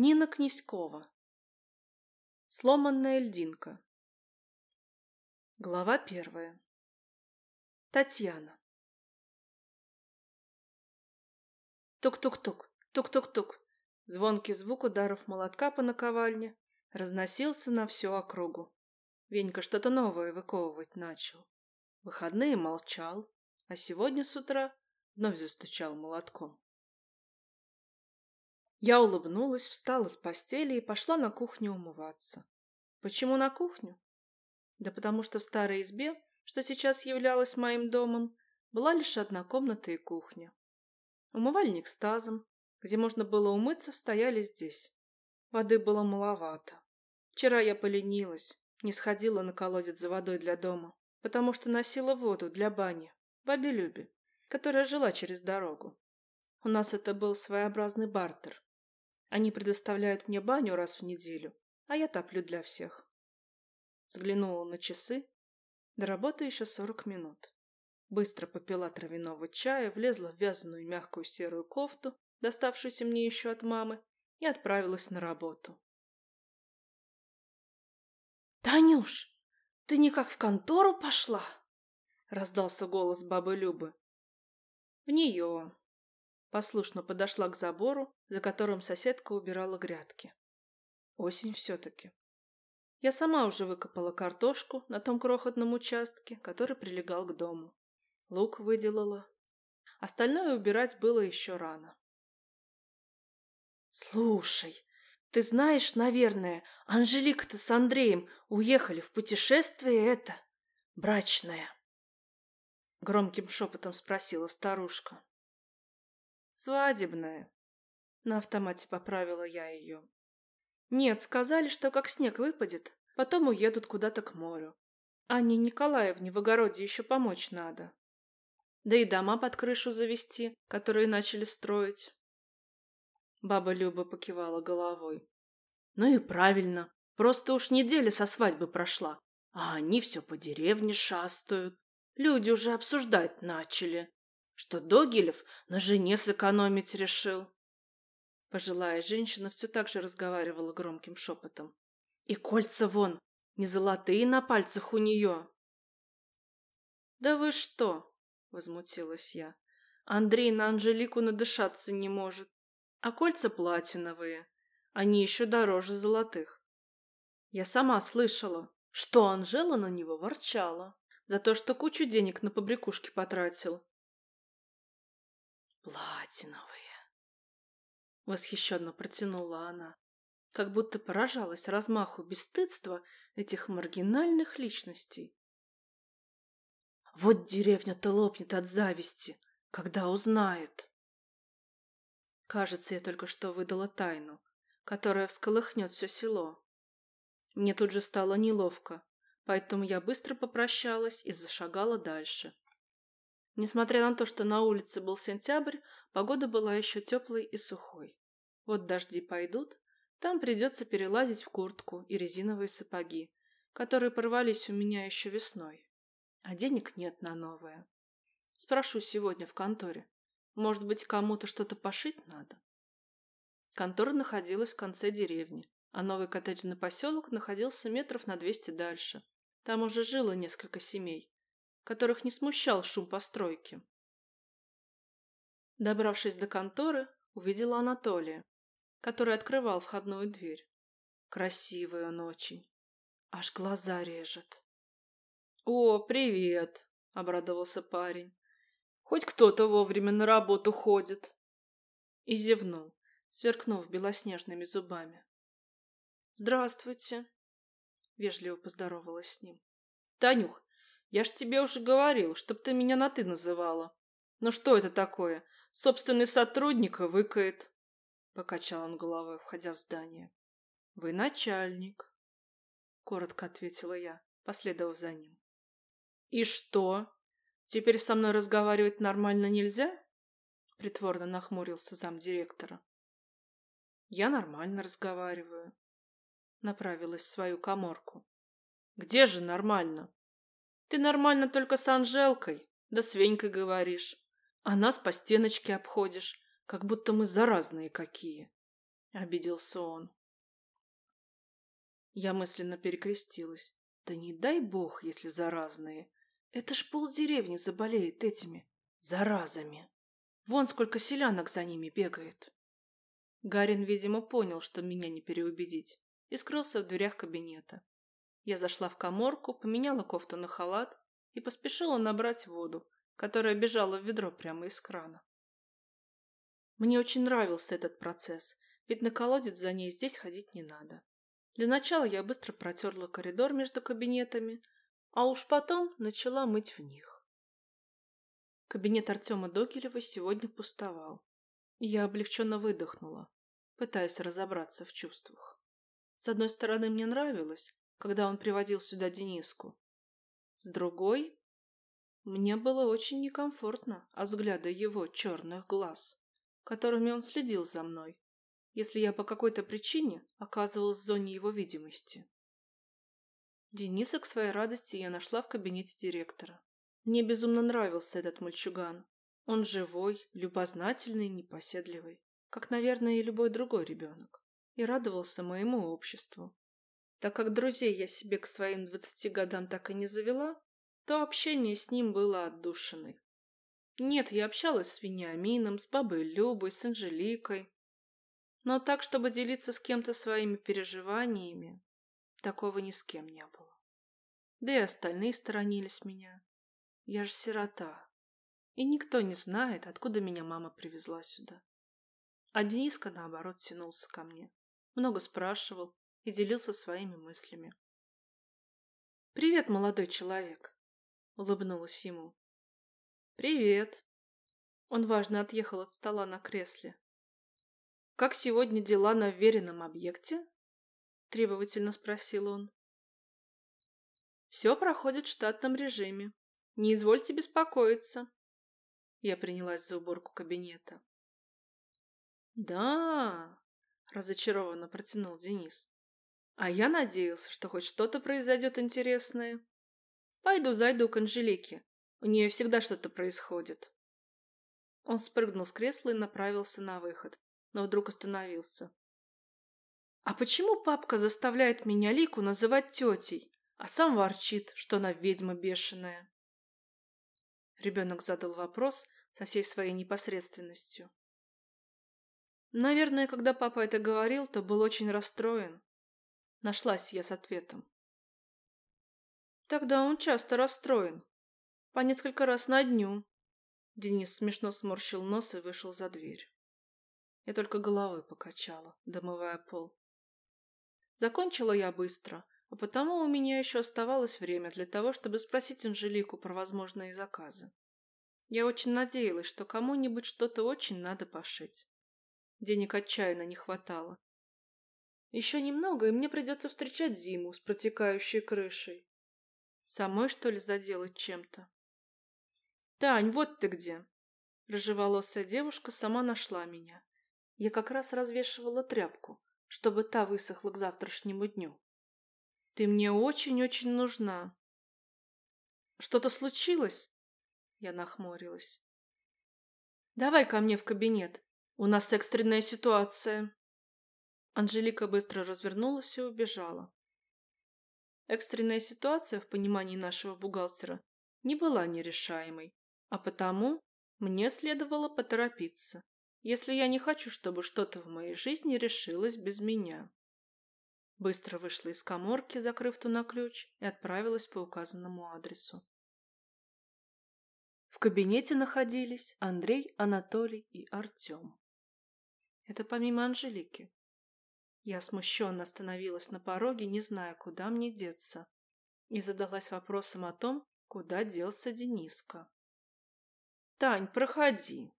Нина Князькова. Сломанная льдинка. Глава первая. Татьяна. Тук-тук-тук, тук-тук-тук. Звонкий звук ударов молотка по наковальне разносился на всю округу. Венька что-то новое выковывать начал. выходные молчал, а сегодня с утра вновь застучал молотком. Я улыбнулась, встала с постели и пошла на кухню умываться. Почему на кухню? Да потому что в старой избе, что сейчас являлась моим домом, была лишь одна комната и кухня. Умывальник с тазом, где можно было умыться, стояли здесь. Воды было маловато. Вчера я поленилась, не сходила на колодец за водой для дома, потому что носила воду для бани, бабе Любе, которая жила через дорогу. У нас это был своеобразный бартер. Они предоставляют мне баню раз в неделю, а я топлю для всех. Взглянула на часы. До работы еще сорок минут. Быстро попила травяного чая, влезла в вязаную мягкую серую кофту, доставшуюся мне еще от мамы, и отправилась на работу. «Танюш, ты никак в контору пошла?» — раздался голос бабы Любы. «В нее», Послушно подошла к забору, за которым соседка убирала грядки. Осень все-таки. Я сама уже выкопала картошку на том крохотном участке, который прилегал к дому. Лук выделала. Остальное убирать было еще рано. «Слушай, ты знаешь, наверное, Анжелика-то с Андреем уехали в путешествие это... брачное?» Громким шепотом спросила старушка. Свадебная. На автомате поправила я ее. Нет, сказали, что как снег выпадет, потом уедут куда-то к морю. Анне Николаевне в огороде еще помочь надо. Да и дома под крышу завести, которые начали строить. Баба Люба покивала головой. Ну и правильно. Просто уж неделя со свадьбы прошла, а они все по деревне шастают. Люди уже обсуждать начали что Догилев на жене сэкономить решил. Пожилая женщина все так же разговаривала громким шепотом. И кольца вон, не золотые на пальцах у нее. Да вы что? возмутилась я. Андрей на Анжелику надышаться не может, а кольца платиновые, они еще дороже золотых. Я сама слышала, что Анжела на него ворчала за то, что кучу денег на побрякушки потратил, Платиновые. Восхищенно протянула она, как будто поражалась размаху бесстыдства этих маргинальных личностей. Вот деревня-то лопнет от зависти, когда узнает. Кажется, я только что выдала тайну, которая всколыхнет все село. Мне тут же стало неловко, поэтому я быстро попрощалась и зашагала дальше. Несмотря на то, что на улице был сентябрь, погода была еще теплой и сухой. Вот дожди пойдут, там придется перелазить в куртку и резиновые сапоги, которые порвались у меня еще весной. А денег нет на новое. Спрошу сегодня в конторе. Может быть, кому-то что-то пошить надо? Контора находилась в конце деревни, а новый коттеджный поселок находился метров на двести дальше. Там уже жило несколько семей, которых не смущал шум постройки. Добравшись до конторы, увидела Анатолия, который открывал входную дверь. Красивый он очень. Аж глаза режет. «О, привет!» — обрадовался парень. «Хоть кто-то вовремя на работу ходит!» И зевнул, сверкнув белоснежными зубами. «Здравствуйте!» — вежливо поздоровалась с ним. «Танюх, я ж тебе уже говорил, чтоб ты меня на «ты» называла. Ну что это такое? Собственный сотрудник выкает. Покачал он головой, входя в здание. Вы начальник. Коротко ответила я, последовав за ним. И что? Теперь со мной разговаривать нормально нельзя? Притворно нахмурился замдиректора. Я нормально разговариваю. Направилась в свою коморку. Где же нормально? Ты нормально только с Анжелкой, да с Венькой говоришь. А нас по стеночке обходишь, как будто мы заразные какие. Обиделся он. Я мысленно перекрестилась. Да не дай бог, если заразные. Это ж полдеревни заболеет этими заразами. Вон сколько селянок за ними бегает. Гарин, видимо, понял, что меня не переубедить, и скрылся в дверях кабинета. Я зашла в коморку, поменяла кофту на халат и поспешила набрать воду, которая бежала в ведро прямо из крана. Мне очень нравился этот процесс, ведь на колодец за ней здесь ходить не надо. Для начала я быстро протерла коридор между кабинетами, а уж потом начала мыть в них. Кабинет Артема Догилева сегодня пустовал. Я облегченно выдохнула, пытаясь разобраться в чувствах. С одной стороны, мне нравилось, когда он приводил сюда Дениску. С другой, мне было очень некомфортно от взгляда его черных глаз, которыми он следил за мной, если я по какой-то причине оказывалась в зоне его видимости. Дениса к своей радости я нашла в кабинете директора. Мне безумно нравился этот мальчуган. Он живой, любознательный, непоседливый, как, наверное, и любой другой ребенок, и радовался моему обществу. Так как друзей я себе к своим двадцати годам так и не завела, то общение с ним было отдушиной. Нет, я общалась с Вениамином, с бабой Любой, с Анжеликой. Но так, чтобы делиться с кем-то своими переживаниями, такого ни с кем не было. Да и остальные сторонились меня. Я же сирота. И никто не знает, откуда меня мама привезла сюда. А Дениска, наоборот, тянулся ко мне. Много спрашивал и делился своими мыслями. «Привет, молодой человек!» — улыбнулась ему. «Привет!» Он важно отъехал от стола на кресле. «Как сегодня дела на веренном объекте?» — требовательно спросил он. «Все проходит в штатном режиме. Не извольте беспокоиться. Я принялась за уборку кабинета. Да, разочарованно протянул Денис. А я надеялся, что хоть что-то произойдет интересное. Пойду зайду к Анжелике. У нее всегда что-то происходит. Он спрыгнул с кресла и направился на выход, но вдруг остановился. «А почему папка заставляет меня Лику называть тетей, а сам ворчит, что она ведьма бешеная?» Ребенок задал вопрос со всей своей непосредственностью. Наверное, когда папа это говорил, то был очень расстроен. Нашлась я с ответом. Тогда он часто расстроен. По несколько раз на дню. Денис смешно сморщил нос и вышел за дверь. Я только головой покачала, домывая пол. Закончила я быстро, а потому у меня еще оставалось время для того, чтобы спросить Анжелику про возможные заказы. Я очень надеялась, что кому-нибудь что-то очень надо пошить. Денег отчаянно не хватало. Еще немного, и мне придется встречать зиму с протекающей крышей. Самой, что ли, заделать чем-то? «Тань, вот ты где!» Рыжеволосая девушка сама нашла меня. Я как раз развешивала тряпку, чтобы та высохла к завтрашнему дню. Ты мне очень-очень нужна. Что-то случилось? Я нахмурилась. Давай ко мне в кабинет. У нас экстренная ситуация. Анжелика быстро развернулась и убежала. Экстренная ситуация в понимании нашего бухгалтера не была нерешаемой, а потому мне следовало поторопиться, если я не хочу, чтобы что-то в моей жизни решилось без меня. Быстро вышла из коморки, закрыв ту на ключ, и отправилась по указанному адресу. В кабинете находились Андрей, Анатолий и Артем. Это помимо Анжелики. Я смущенно остановилась на пороге, не зная, куда мне деться, и задалась вопросом о том, куда делся Дениска. «Тань, проходи!»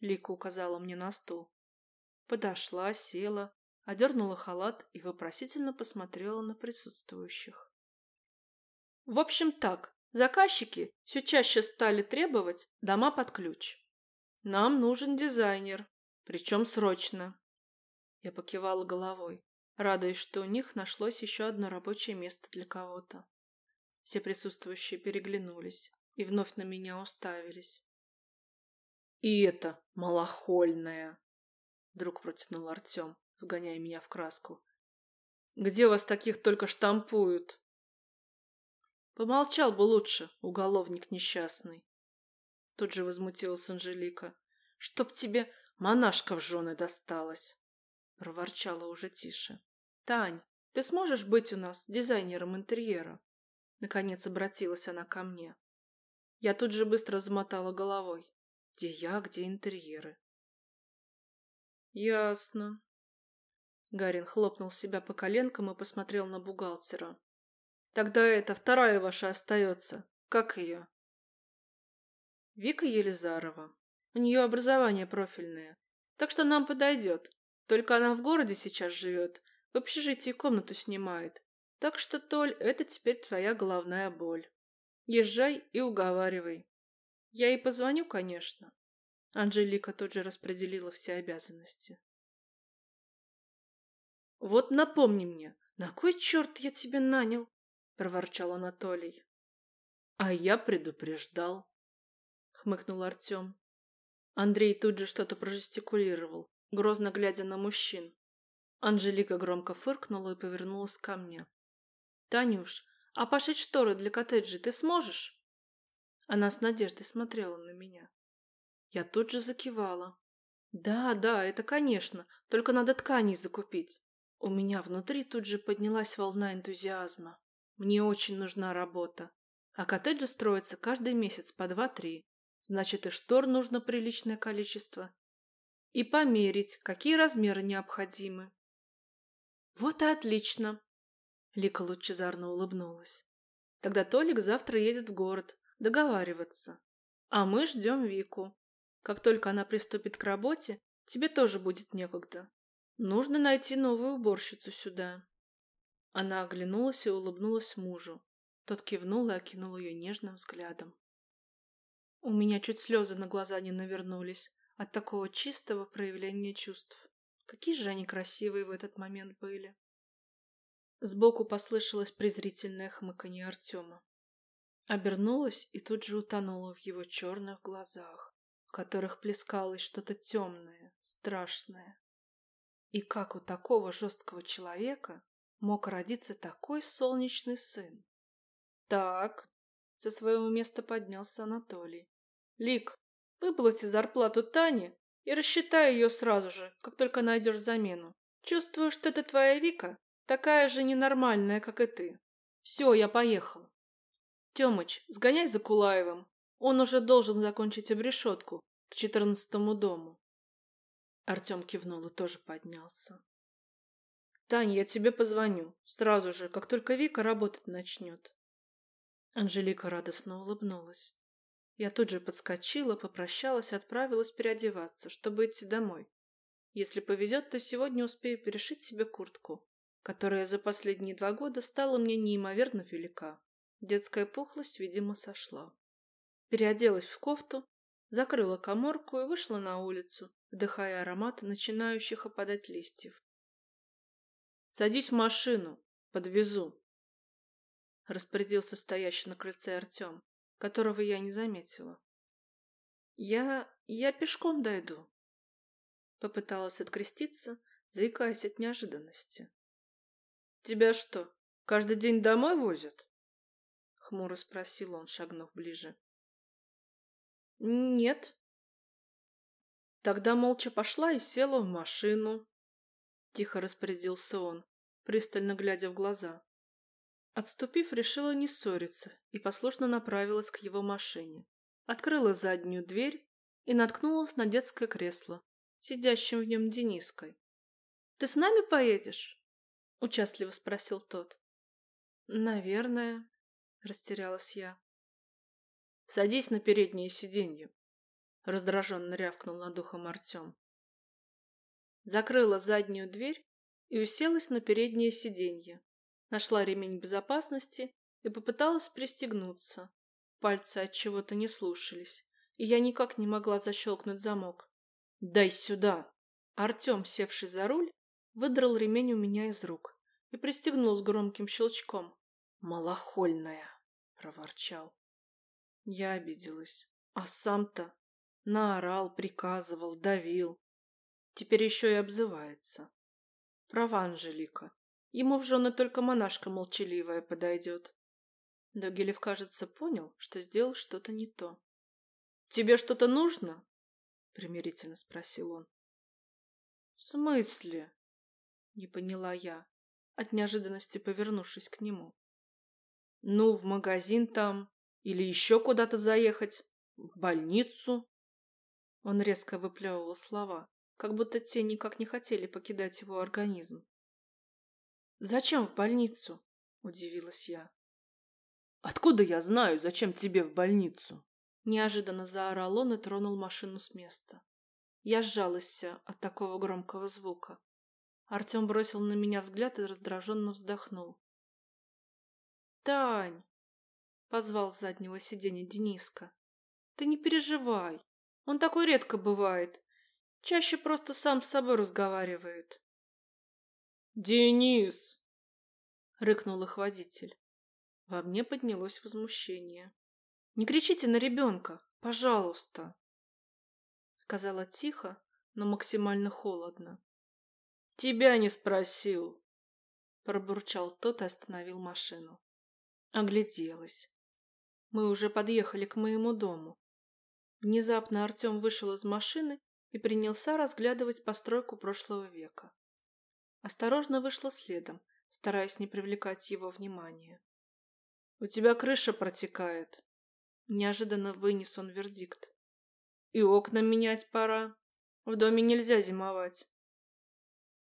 Лика указала мне на стул. Подошла, села, одернула халат и вопросительно посмотрела на присутствующих. В общем так, заказчики все чаще стали требовать дома под ключ. Нам нужен дизайнер, причем срочно. Я покивала головой, радуясь, что у них нашлось еще одно рабочее место для кого-то. Все присутствующие переглянулись и вновь на меня уставились. «И это малохольная!» Вдруг протянул Артем, вгоняя меня в краску. «Где вас таких только штампуют?» «Помолчал бы лучше, уголовник несчастный». Тут же возмутилась Анжелика. «Чтоб тебе монашка в жены досталась!» Проворчала уже тише. «Тань, ты сможешь быть у нас дизайнером интерьера?» Наконец обратилась она ко мне. Я тут же быстро замотала головой. Где я, где интерьеры? Ясно. Гарин хлопнул себя по коленкам и посмотрел на бухгалтера. Тогда это вторая ваша остается. Как ее? Вика Елизарова. У нее образование профильное. Так что нам подойдет. Только она в городе сейчас живет. В общежитии комнату снимает. Так что, Толь, это теперь твоя головная боль. Езжай и уговаривай. Я ей позвоню, конечно. Анжелика тут же распределила все обязанности. Вот напомни мне, на кой черт я тебя нанял? проворчал Анатолий. А я предупреждал, хмыкнул Артем. Андрей тут же что-то прожестикулировал, грозно глядя на мужчин. Анжелика громко фыркнула и повернулась ко мне. «Танюш, а пошить шторы для коттеджа ты сможешь?» Она с надеждой смотрела на меня. Я тут же закивала. «Да, да, это конечно, только надо тканей закупить». У меня внутри тут же поднялась волна энтузиазма. Мне очень нужна работа. А коттеджи строятся каждый месяц по два-три. Значит, и штор нужно приличное количество. И померить, какие размеры необходимы. Вот и отлично. Лика лучезарно улыбнулась. Тогда Толик завтра едет в город договариваться. А мы ждем Вику. Как только она приступит к работе, тебе тоже будет некогда. Нужно найти новую уборщицу сюда. Она оглянулась и улыбнулась мужу. Тот кивнул и окинул ее нежным взглядом. У меня чуть слезы на глаза не навернулись от такого чистого проявления чувств. Какие же они красивые в этот момент были. Сбоку послышалось презрительное хмыканье Артема. Обернулась и тут же утонула в его черных глазах, в которых плескалось что-то темное, страшное. И как у такого жесткого человека мог родиться такой солнечный сын? Так, со своего места поднялся Анатолий. Лик, выплати зарплату Тане и рассчитай ее сразу же, как только найдешь замену. Чувствую, что это твоя Вика Такая же ненормальная, как и ты. Все, я поехал. Темыч, сгоняй за Кулаевым. Он уже должен закончить обрешетку к четырнадцатому дому. Артем кивнул и тоже поднялся. Тань, я тебе позвоню. Сразу же, как только Вика работать начнет. Анжелика радостно улыбнулась. Я тут же подскочила, попрощалась и отправилась переодеваться, чтобы идти домой. Если повезет, то сегодня успею перешить себе куртку которая за последние два года стала мне неимоверно велика. Детская пухлость, видимо, сошла. Переоделась в кофту, закрыла коморку и вышла на улицу, вдыхая аромат начинающих опадать листьев. «Садись в машину, подвезу», — распорядился стоящий на крыльце Артем, которого я не заметила. «Я... я пешком дойду», — попыталась откреститься, заикаясь от неожиданности. Тебя что, каждый день домой возят? Хмуро спросил он, шагнув ближе. Нет. Тогда молча пошла и села в машину. Тихо распорядился он, пристально глядя в глаза. Отступив, решила не ссориться и послушно направилась к его машине. Открыла заднюю дверь и наткнулась на детское кресло, сидящим в нем Дениской. «Ты с нами поедешь?» Участливо спросил тот. Наверное, растерялась я. Садись на переднее сиденье, раздраженно рявкнул над ухом Артем. Закрыла заднюю дверь и уселась на переднее сиденье. Нашла ремень безопасности и попыталась пристегнуться. Пальцы от чего-то не слушались, и я никак не могла защелкнуть замок. «Дай сюда!» Артем, севший за руль, выдрал ремень у меня из рук и пристегнул с громким щелчком. «Малохольная!» — проворчал. Я обиделась. А сам-то наорал, приказывал, давил. Теперь еще и обзывается. Права Анжелика. Ему в жены только монашка молчаливая подойдет. Догилев, кажется, понял, что сделал что-то не то. «Тебе что-то нужно?» — примирительно спросил он. «В смысле?» — не поняла я, от неожиданности повернувшись к нему. «Ну, в магазин там, или еще куда-то заехать, в больницу?» Он резко выплевывал слова, как будто те никак не хотели покидать его организм. «Зачем в больницу?» — удивилась я. «Откуда я знаю, зачем тебе в больницу?» Неожиданно заорал он и тронул машину с места. Я сжалась от такого громкого звука. Артем бросил на меня взгляд и раздраженно вздохнул. «Тань!» — позвал с заднего сиденья Дениска. «Ты не переживай. Он такой редко бывает. Чаще просто сам с собой разговаривает». «Денис!» — рыкнул их водитель. Во мне поднялось возмущение. «Не кричите на ребенка, пожалуйста!» Сказала тихо, но максимально холодно. «Тебя не спросил!» Пробурчал тот и остановил машину. Огляделась. Мы уже подъехали к моему дому. Внезапно Артем вышел из машины и принялся разглядывать постройку прошлого века. Осторожно вышла следом, стараясь не привлекать его внимания. «У тебя крыша протекает», — неожиданно вынес он вердикт. «И окна менять пора. В доме нельзя зимовать».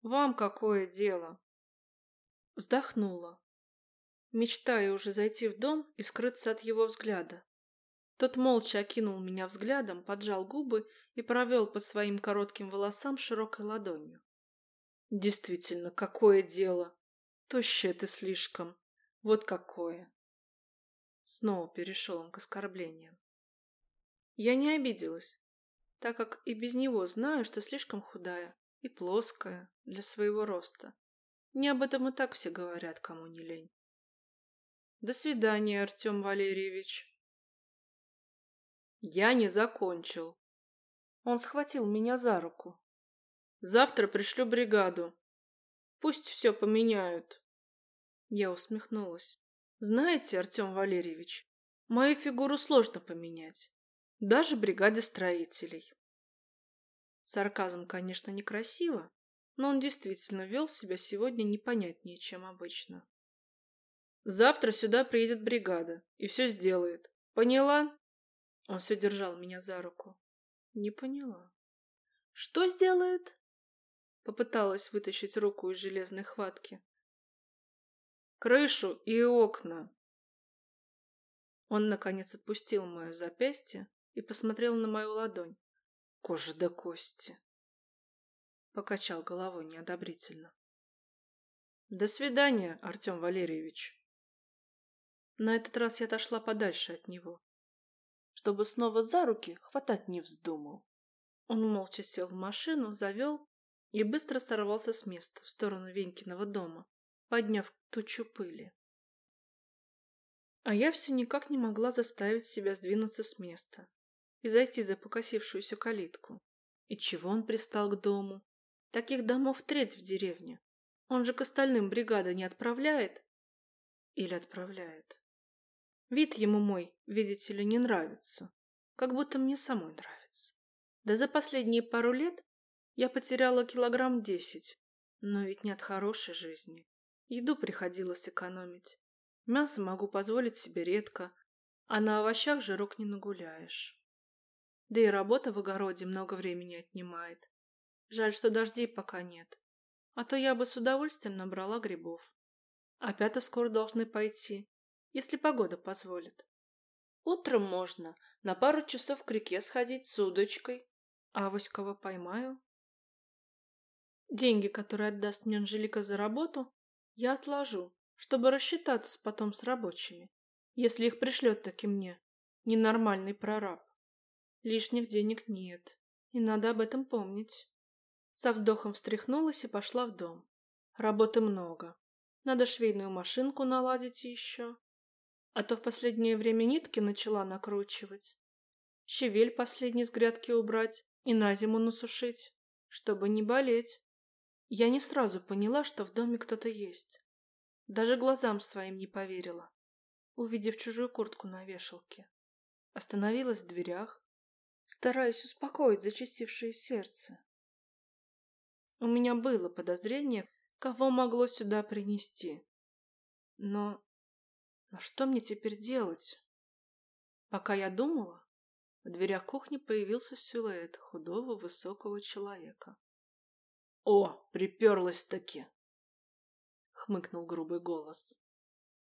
«Вам какое дело?» Вздохнула, мечтая уже зайти в дом и скрыться от его взгляда. Тот молча окинул меня взглядом, поджал губы и провел по своим коротким волосам широкой ладонью. «Действительно, какое дело! Тощая ты слишком! Вот какое!» Снова перешел он к оскорблениям. Я не обиделась, так как и без него знаю, что слишком худая и плоская для своего роста. Мне об этом и так все говорят, кому не лень. До свидания, Артем Валерьевич. Я не закончил. Он схватил меня за руку. Завтра пришлю бригаду. Пусть все поменяют. Я усмехнулась. Знаете, Артем Валерьевич, мою фигуру сложно поменять. Даже бригаде строителей. Сарказм, конечно, некрасиво, но он действительно вел себя сегодня непонятнее, чем обычно. Завтра сюда приедет бригада и все сделает. Поняла? Он все держал меня за руку. Не поняла. Что сделает? Попыталась вытащить руку из железной хватки крышу и окна. Он, наконец, отпустил мое запястье и посмотрел на мою ладонь. Кожа до кости. Покачал головой неодобрительно. До свидания, Артем Валерьевич. На этот раз я отошла подальше от него, чтобы снова за руки хватать не вздумал. Он молча сел в машину, завел и быстро сорвался с места в сторону Венькиного дома подняв тучу пыли. А я все никак не могла заставить себя сдвинуться с места и зайти за покосившуюся калитку. И чего он пристал к дому? Таких домов треть в деревне. Он же к остальным бригады не отправляет? Или отправляет? Вид ему мой, видите ли, не нравится. Как будто мне самой нравится. Да за последние пару лет я потеряла килограмм десять. Но ведь не от хорошей жизни. Еду приходилось экономить. Мясо могу позволить себе редко, а на овощах жирок не нагуляешь. Да и работа в огороде много времени отнимает. Жаль, что дождей пока нет. А то я бы с удовольствием набрала грибов. Опята скоро должны пойти, если погода позволит. Утром можно на пару часов к реке сходить с удочкой. А авось кого поймаю. Деньги, которые отдаст мне Анжелика за работу, я отложу, чтобы рассчитаться потом с рабочими, если их пришлет таки мне, ненормальный прораб. Лишних денег нет, и надо об этом помнить. Со вздохом встряхнулась и пошла в дом. Работы много. Надо швейную машинку наладить еще. А то в последнее время нитки начала накручивать. Щавель последний с грядки убрать и на зиму насушить, чтобы не болеть. Я не сразу поняла, что в доме кто-то есть. Даже глазам своим не поверила, увидев чужую куртку на вешалке. Остановилась в дверях, стараясь успокоить зачастившее сердце. У меня было подозрение, кого могло сюда принести. Но... Но что мне теперь делать? Пока я думала, в дверях кухни появился силуэт худого высокого человека. «О, приперлась-таки!» — хмыкнул грубый голос.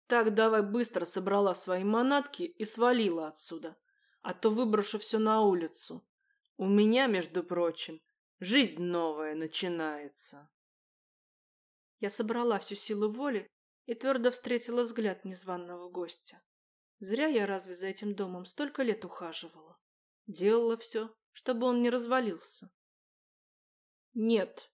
«Так давай быстро собрала свои манатки и свалила отсюда, а то выброшу все на улицу. У меня, между прочим, жизнь новая начинается». Я собрала всю силу воли и твердо встретила взгляд незваного гостя. Зря я разве за этим домом столько лет ухаживала. Делала все, чтобы он не развалился. Нет,